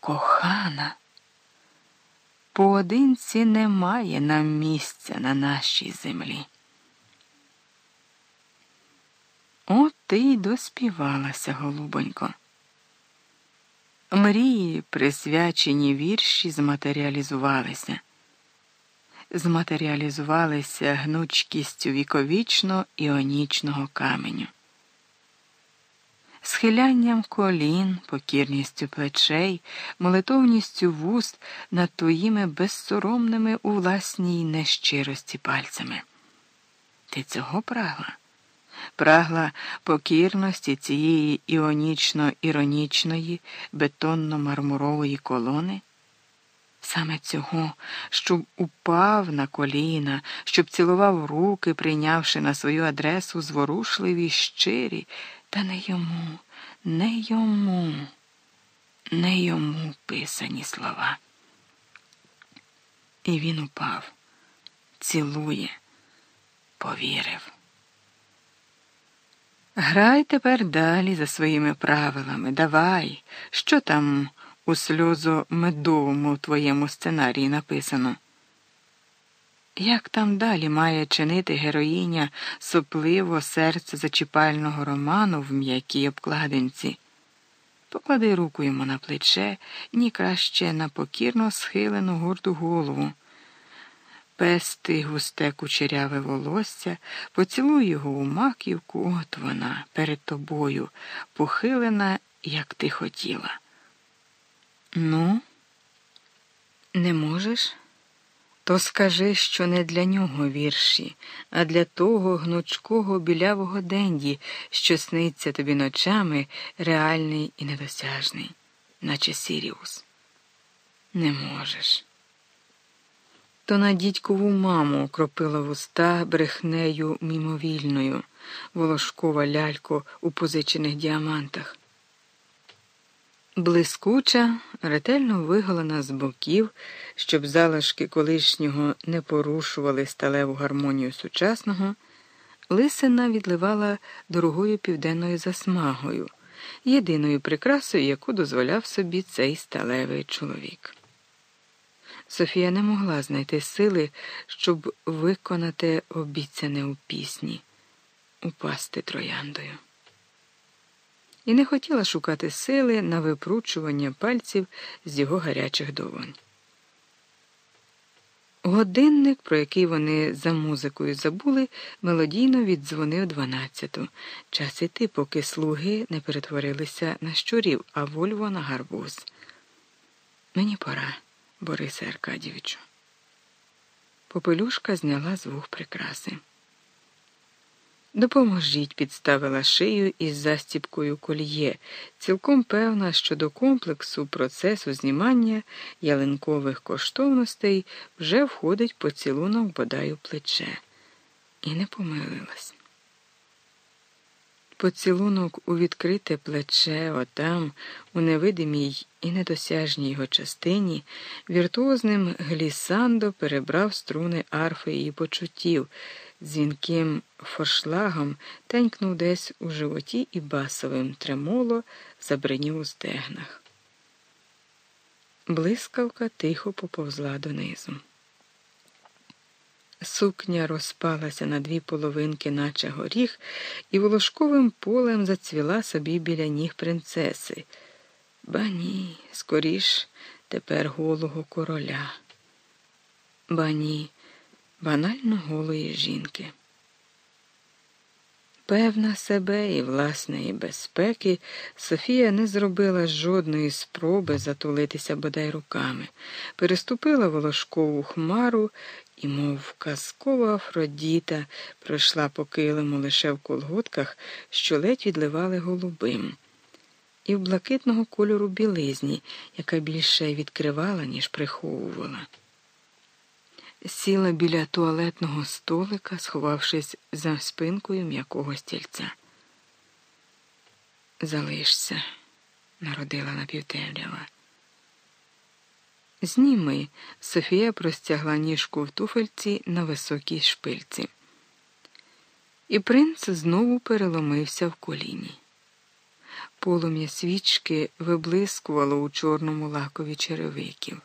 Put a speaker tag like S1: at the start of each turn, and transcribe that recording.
S1: Кохана, поодинці немає нам місця на нашій землі. От ти й доспівалася, голубонько. Мрії, присвячені вірші, зматеріалізувалися, зматеріалізувалися гнучкістю віковічно іонічного каменю, схилянням колін, покірністю плечей, молитовністю вуст над твоїми безсоромними у власній нещирості пальцями. Ти цього прагла? прагла покірності цієї іонічно-іронічної бетонно-мармурової колони, саме цього, щоб упав на коліна, щоб цілував руки, прийнявши на свою адресу зворушливі щирі, та не йому, не йому, не йому писані слова. І він упав, цілує, повірив. Грай тепер далі за своїми правилами. Давай, що там у сльозомедовому твоєму сценарії написано? Як там далі має чинити героїня сопливо серце зачіпального роману в м'якій обкладинці? Поклади руку йому на плече, ні краще на покірно схилену горду голову пести густе кучеряве волосся, поцілуй його у маківку, от вона перед тобою, похилена, як ти хотіла. Ну, не можеш? То скажи, що не для нього вірші, а для того гнучкого білявого денді, що сниться тобі ночами реальний і недосяжний, наче Сіріус. Не можеш то на дідькову маму окропила вуста брехнею мімовільною, волошкова лялько у позичених діамантах. Блискуча, ретельно виголена з боків, щоб залишки колишнього не порушували сталеву гармонію сучасного, лисина відливала дорогою південною засмагою, єдиною прикрасою, яку дозволяв собі цей сталевий чоловік. Софія не могла знайти сили, щоб виконати обіцяне у пісні, упасти трояндою. І не хотіла шукати сили на випручування пальців з його гарячих долонь. Годинник, про який вони за музикою забули, мелодійно віддзвонив дванадцяту. Час іти, поки слуги не перетворилися на щурів, а вольво на гарбуз. Мені пора. Борисе Аркадійовичу. Попелюшка зняла з вух прикраси. Допоможіть, підставила шию із застіпкою кольє, цілком певна, що до комплексу процесу знімання ялинкових коштовностей вже входить поцілунок бодай у плече. І не помилилась. Поцілунок у відкрите плече, отам, у невидимій і недосяжній його частині, віртуозним глісандо перебрав струни арфи її почуттів, дзвінким форшлагом тенькнув десь у животі і басовим тремоло забринів у стегнах. Блискавка тихо поповзла донизу. Сукня розпалася на дві половинки, наче горіх, і волошковим полем зацвіла собі біля ніг принцеси. Ба ні, скоріш тепер голого короля. Ба ні, банально голої жінки. Певна себе і власної безпеки, Софія не зробила жодної спроби затулитися бодай руками, переступила волошкову хмару і, мов казкова Афродіта, пройшла по килиму лише в колготках, що ледь відливали голубим, і в блакитного кольору білизні, яка більше відкривала, ніж приховувала. Сіла біля туалетного столика, сховавшись за спинкою м'якого стільця. Залишся, народила напівтемрява. Зніми. Софія простягла ніжку в туфельці на високій шпильці. І принц знову переломився в коліні. Полум'я свічки виблискувало у чорному лакові черевиків.